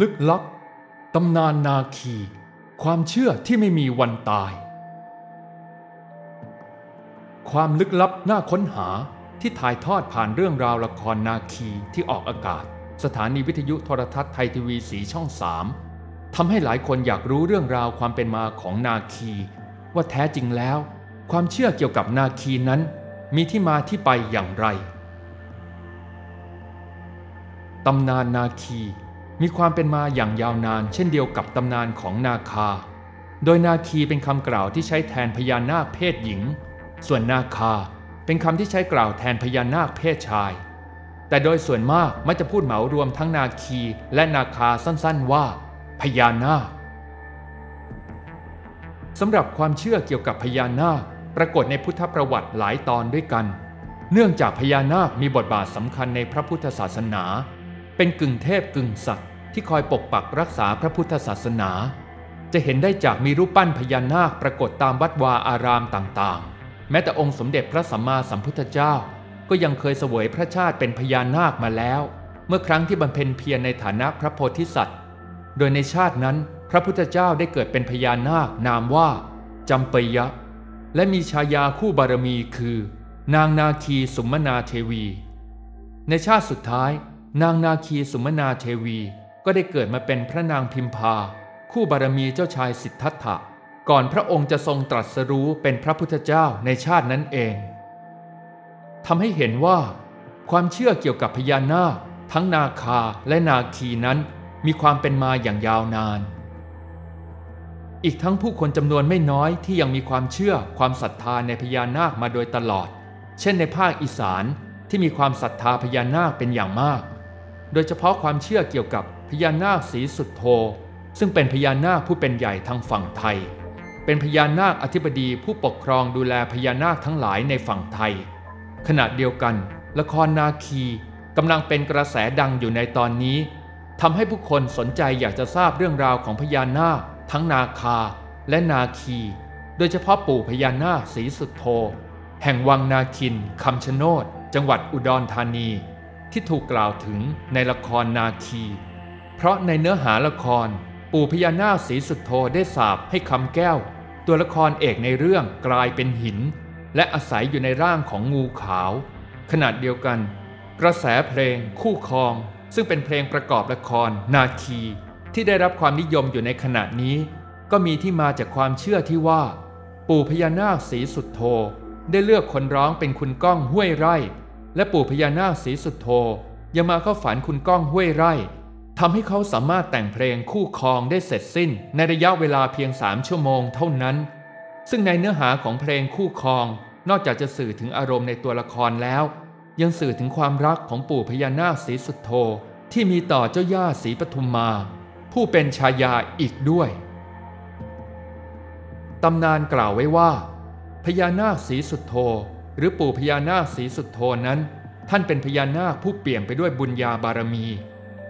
ลึกลับตำนานนาคี ความเชื่อที่ไม่มีวันตาย ความลึกลับน่าค้นหาที่ถ่ายทอดผ่านเรื่องราวละครนาคีที่ออกอากาศ สถานีวิทยุโทรทัศน์ไทยทีวีสีช่องสามทำให้หลายคนอยากรู้เรื่องราวความเป็นมาของนาคี ว่าแท้จริงแล้ว ความเชื่อเกี่ยวกับนาคีนั้น มีที่มาที่ไปอย่างไรตำนานนาคี มีความเป็นมาอย่างยาวนานเช่นเดียวกับตำนานของนาคา โดยนาคีเป็นคำกล่าวที่ใช้แทนพญานาคเพศหญิง ส่วนนาคาเป็นคำที่ใช้กล่าวแทนพญานาคเพศชาย แต่โดยส่วนมากมักจะพูดเหมารวมทั้งนาคีและนาคาสั้นๆว่า พญานาคสำหรับความเชื่อเกี่ยวกับพญานาคปรากฏในพุทธประวัติหลายตอนด้วยกัน เนื่องจากพญานาคมีบทบาทสำคัญในพระพุทธศาสนา เป็นกึ่งเทพกึ่งสัตว์ที่คอยปกปักรักษาพระพุทธศาสนา จะเห็นได้จากมีรูปปั้นพญานาคปรากฏตามวัดวาอารามต่างๆ แม้แต่องค์สมเด็จพระสัมมาสัมพุทธเจ้า ก็ยังเคยเสวยพระชาติเป็นพญานาคมาแล้ว เมื่อครั้งที่บำเพ็ญเพียรในฐานะพระโพธิสัตว์ โดยในชาตินั้นพระพุทธเจ้าได้เกิดเป็นพญานาคนามว่าจำปยะ และมีชายาคู่บารมีคือ นางนาคีสุมนาเทวี ในชาติสุดท้าย นางนาคีสุมนาเทวีก็ได้เกิดมาเป็นพระนางพิมพา คู่บารมีเจ้าชายสิทธัตถะ ก่อนพระองค์จะทรงตรัสรู้เป็นพระพุทธเจ้าในชาตินั้นเองทำให้เห็นว่า ความเชื่อเกี่ยวกับพญานาคทั้งนาคาและนาคีนั้นมีความเป็นมาอย่างยาวนาน อีกทั้งผู้คนจำนวนไม่น้อยที่ยังมีความเชื่อความศรัทธาในพญานาคมาโดยตลอด เช่นในภาคอีสานที่มีความศรัทธาพญานาคเป็นอย่างมาก โดยเฉพาะความเชื่อเกี่ยวกับพญานาคสีสุดโท ซึ่งเป็นพญานาคผู้เป็นใหญ่ทางฝั่งไทย เป็นพญานาคอธิบดีผู้ปกครองดูแลพญานาคทั้งหลายในฝั่งไทย ขณะเดียวกัน ละครนาคีกำลังเป็นกระแสดังอยู่ในตอนนี้ทำให้ผู้คนสนใจอยากจะทราบเรื่องราวของพญานาค ทั้งนาคาและนาคี โดยเฉพาะปู่พญานาคสีสุดโท แห่งวังนาคินคำชะโนด จังหวัดอุดรธานี ที่ถูกกล่าวถึงในละครนาคี เพราะในเนื้อหาละคร ปู่พญานาคสีสุดโทได้สาบให้คำแก้ว ตัวละครเอกในเรื่องกลายเป็นหิน และอาศัยอยู่ในร่างของงูขาว ขนาดเดียวกัน กระแสเพลงคู่ครอง ซึ่งเป็นเพลงประกอบละครนาคี ที่ได้รับความนิยมอยู่ในขณะนี้ ก็มีที่มาจากความเชื่อที่ว่า ปู่พญานาคสีสุดโทได้เลือกคนร้องเป็นคุณก้องห้วยไร่ และปู่พญานาคสีสุดโทยังมาเข้าฝันคุณก้องห้วยไร่ทำให้เขาสามารถแต่งเพลงคู่ครองได้เสร็จสิ้น ในระยะเวลาเพียงสามชั่วโมงเท่านั้น ซึ่งในเนื้อหาของเพลงคู่ครอง นอกจากจะสื่อถึงอารมณ์ในตัวละครแล้ว ยังสื่อถึงความรักของปู่พญานาคสีสุดโทที่มีต่อเจ้าย่าสีปทุมมา ผู้เป็นชายาอีกด้วย ตำนานกล่าวไว้ว่า พญานาคสีสุดโท หรือปู่พญานาคสีสุดโทนั้น ท่านเป็นพญานาคผู้เปี่ยมไปด้วยบุญญาบารมี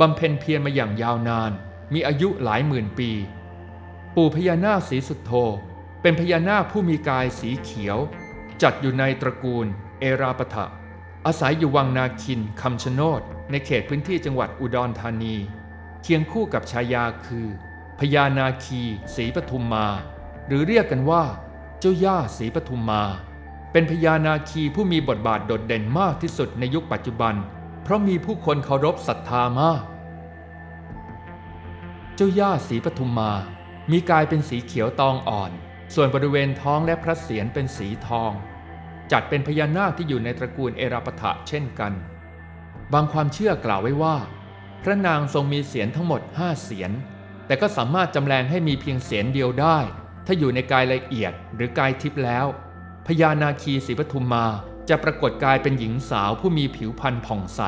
บำเพ็ญเพียรมาอย่างยาวนาน มีอายุหลายหมื่นปี ปู่พญานาคสีสุดโท เป็นพญานาคผู้มีกายสีเขียว จัดอยู่ในตระกูล เอราปทะอาศัยอยู่วังนาคินคำชะโนดในเขตพื้นที่จังหวัดอุดรธานี เคียงคู่กับชายาคือพญานาคีศรีปทุมมา หรือเรียกกันว่า เจ้าย่าศรีปทุมมา เป็นพญานาคีผู้มีบทบาทโดดเด่นมากที่สุดในยุคปัจจุบัน เพราะมีผู้คนเคารพศรัทธามาก เจ้าย่าศรีปทุมมา มีกายเป็นสีเขียวตองอ่อน ส่วนบริเวณท้องและพระเศียรเป็นสีทอง จัดเป็นพญานาคที่อยู่ในตระกูลเอราปทะเช่นกัน บางความเชื่อกล่าวไว้ว่า พระนางทรงมีเสียรทั้งหมดห้าเสียรแต่ก็สามารถจำแรงให้มีเพียงเสียรเดียวได้ ถ้าอยู่ในกายละเอียดหรือกายทิพย์แล้ว พญานาคีศรีปทุมมาจะปรากฏกายเป็นหญิงสาวผู้มีผิวพรรณผ่องใส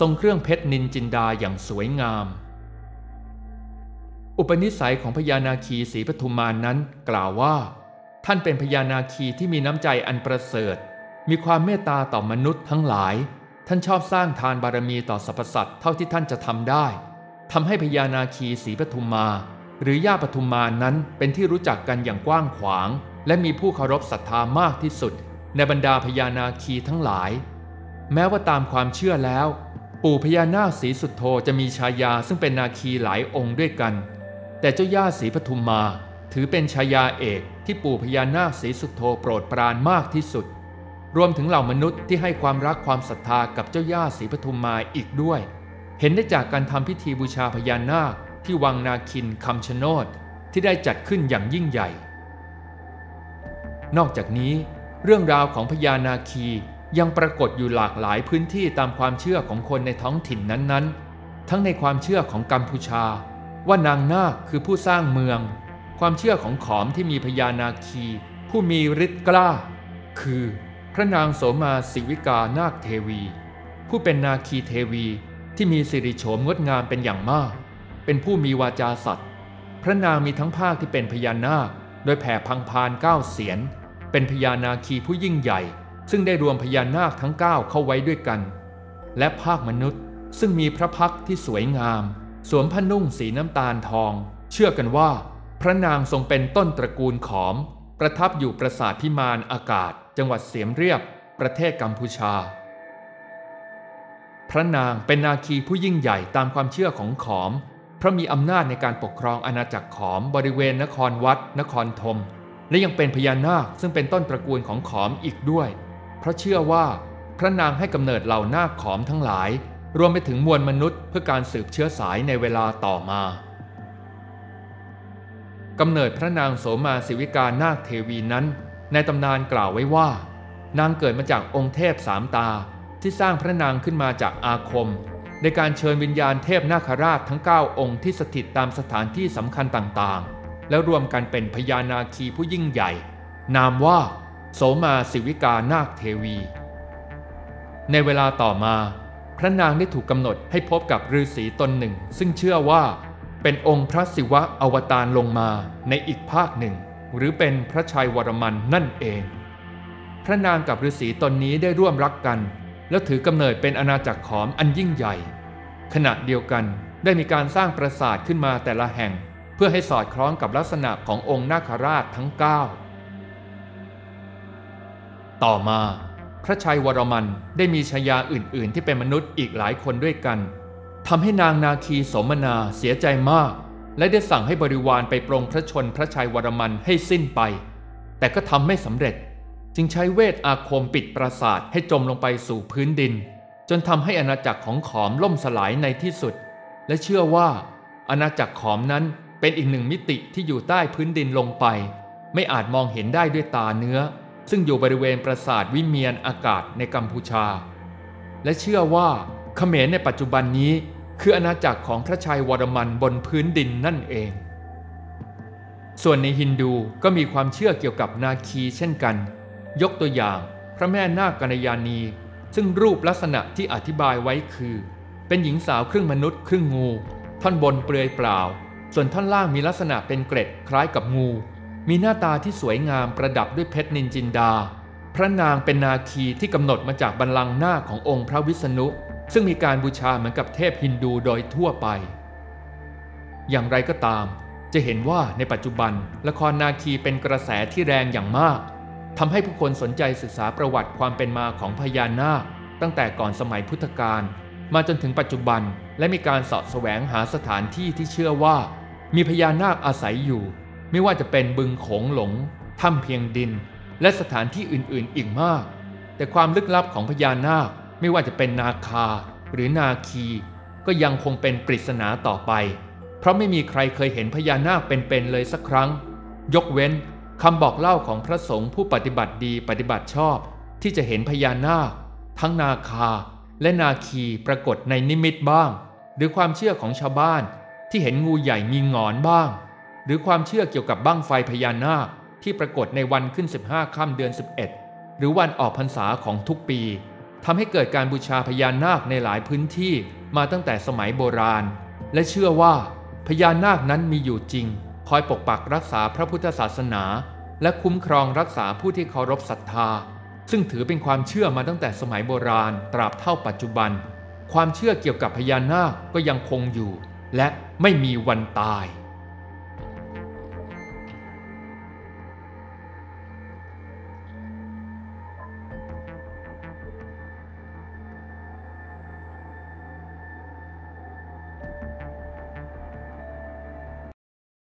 ทรงเครื่องเพชรนินจินดาอย่างสวยงาม อุปนิสัยของพญานาคีศรีปทุมมานั้นกล่าวว่า ท่านเป็นพญานาคีที่มีน้ำใจอันประเสริฐ มีความเมตตาต่อมนุษย์ทั้งหลาย ท่านชอบสร้างทานบารมีต่อสรรพสัตว์เท่าที่ท่านจะทำได้ทำให้พญานาคีศรีปทุมมา หรือย่าปทุมมานั้นเป็นที่รู้จักกันอย่างกว้างขวาง และมีผู้เคารพศรัทธามากที่สุด ในบรรดาพญานาคีทั้งหลาย แม้ว่าตามความเชื่อแล้ว ปู่พญานาคสีสุดโทจะมีชายาซึ่งเป็นนาคีหลายองค์ด้วยกัน แต่เจ้าย่าสีปทุมมา ถือเป็นชายาเอกที่ปู่พญานาคสีสุดโทโปรดปรานมากที่สุด รวมถึงเหล่ามนุษย์ที่ให้ความรักความศรัทธากับเจ้าย่าสีปทุมมาอีกด้วย เห็นได้จากการทำพิธีบูชาพญานาคที่วังนาคินคำชะโนดที่ได้จัดขึ้นอย่างยิ่งใหญ่ นอกจากนี้ เรื่องราวของพญานาคียังปรากฏอยู่หลากหลายพื้นที่ตามความเชื่อของคนในท้องถิ่นนั้นๆ ทั้งในความเชื่อของกัมพูชา ว่านางนาคคือผู้สร้างเมือง ความเชื่อของขอมที่มีพญานาคี ผู้มีฤทธิ์กล้า คือ พระนางโสมาศิวิกานาคเทวี ผู้เป็นนาคีเทวีที่มีสิริโฉมงดงามเป็นอย่างมาก เป็นผู้มีวาจาสัตย์พระนางมีทั้งภาคที่เป็นพญานาค โดยแผ่พังพานเก้าเสียน เป็นพญานาคีผู้ยิ่งใหญ่ ซึ่งได้รวมพญานาคทั้ง 9 เข้าไว้ด้วยกัน และภาคมนุษย์ซึ่งมีพระพักที่สวยงาม สวมผ้านุ่งสีน้ำตาลทอง เชื่อกันว่า พระนางทรงเป็นต้นตระกูลขอม ประทับอยู่ปราสาทพิมานอากาศ จังหวัดเสียมเรียบ ประเทศกัมพูชา พระนางเป็นนาคีผู้ยิ่งใหญ่ตามความเชื่อของขอม เพราะมีอำนาจในการปกครองอาณาจักรขอมบริเวณนครวัด นครธม และยังเป็นพญานาคซึ่งเป็นต้นตระกูลของขอมอีกด้วย เพราะเชื่อว่าพระนางให้กำเนิดเหล่านาคขอมทั้งหลาย รวมไปถึงมวลมนุษย์เพื่อการสืบเชื้อสายในเวลาต่อมากำเนิดพระนางโสมาศิวิกานาคเทวีนั้น ในตำนานกล่าวไว้ว่า นางเกิดมาจากองค์เทพสามตาที่สร้างพระนางขึ้นมาจากอาคม ในการเชิญวิญญาณเทพนาคราชทั้ง 9 องค์ที่สถิตตามสถานที่สำคัญต่างๆ แล้วรวมกันเป็นพญานาคีผู้ยิ่งใหญ่ นามว่า โสมาศิวิกานาคเทวี ในเวลาต่อมา พระนางได้ถูกกำหนดให้พบกับฤาษีตนหนึ่ง ซึ่งเชื่อว่าเป็นองค์พระศิวะอวตารลงมาในอีกภาคหนึ่ง หรือเป็นพระชายวรมันนั่นเอง พระนางกับฤาษีตนนี้ได้ร่วมรักกัน แล้วถือกำเนิดเป็นอาณาจักรขอมอันยิ่งใหญ่ ขณะเดียวกันได้มีการสร้างปราสาทขึ้นมาแต่ละแห่ง เพื่อให้สอดคล้องกับลักษณะขององค์นาคราชทั้ง 9 ต่อมาพระชัยวรมันได้มีชายาอื่น ๆ ที่เป็นมนุษย์อีกหลายคนด้วยกันทำให้นางนาคีสมนาเสียใจมาก และได้สั่งให้บริวารไปปรงพระชนพระชัยวรมันให้สิ้นไป แต่ก็ทำไม่สำเร็จ จึงใช้เวทอาคมปิดปราสาทให้จมลงไปสู่พื้นดิน จนทำให้อาณาจักรของขอมล่มสลายในที่สุด และเชื่อว่าอาณาจักรขอมนั้น เป็นอีกหนึ่งมิติที่อยู่ใต้พื้นดินลงไป ไม่อาจมองเห็นได้ด้วยตาเนื้อ ซึ่งอยู่บริเวณปราสาทวิเมียนอากาศในกัมพูชา และเชื่อว่าเขมรในปัจจุบันนี้ คืออาณาจักรของพระชัยวรมันบนพื้นดินนั่นเอง ส่วนในฮินดูก็มีความเชื่อเกี่ยวกับนาคีเช่นกัน ยกตัวอย่างพระแม่นาคกัญญาณีซึ่งรูปลักษณะที่อธิบายไว้คือ เป็นหญิงสาวครึ่งมนุษย์ครึ่งงู ท่อนบนเปลือยเปล่า ส่วนท่อนล่างมีลักษณะเป็นเกร็ดคล้ายกับงู มีหน้าตาที่สวยงามประดับด้วยเพชรนินจินดา พระนางเป็นนาคีที่กำหนดมาจากบัลลังก์หน้าขององค์พระวิษณุ ซึ่งมีการบูชาเหมือนกับเทพฮินดูโดยทั่วไป อย่างไรก็ตาม จะเห็นว่าในปัจจุบัน ละครนาคีเป็นกระแสที่แรงอย่างมากทำให้ผู้คนสนใจศึกษาประวัติความเป็นมาของพญานาค ตั้งแต่ก่อนสมัยพุทธกาลมาจนถึงปัจจุบันและมีการสาะแสวงหาสถานที่ที่เชื่อว่า มีพญานาคอาศัยอยู่ ไม่ว่าจะเป็นบึงโขงหลงถ้ำเพียงดิน และสถานที่อื่นๆอีกมาก แต่ความลึกลับของพญานาคไม่ว่าจะเป็นนาคาหรือนาคี ก็ยังคงเป็นปริศนาต่อไป เพราะไม่มีใครเคยเห็นพญานาคเป็นๆเลยสักครั้ง ยกเว้นคำบอกเล่าของพระสงฆ์ผู้ปฏิบัติดีปฏิบัติชอบ ที่จะเห็นพญานาค ทั้งนาคาและนาคีปรากฏในนิมิตบ้าง หรือความเชื่อของชาวบ้าน ที่เห็นงูใหญ่มีงอนบ้าง หรือความเชื่อเกี่ยวกับบั้งไฟพญานาคที่ปรากฏในวันขึ้น 15ค่ำเดือน 11 หรือวันออกพรรษาของทุกปีทำให้เกิดการบูชาพญานาคในหลายพื้นที่มาตั้งแต่สมัยโบราณ และเชื่อว่าพญานาคนั้นมีอยู่จริง คอยปกปักรักษาพระพุทธศาสนา และคุ้มครองรักษาผู้ที่เคารพศรัทธา ซึ่งถือเป็นความเชื่อมาตั้งแต่สมัยโบราณตราบเท่าปัจจุบัน ความเชื่อเกี่ยวกับพญานาคก็ยังคงอยู่ และไม่มีวันตาย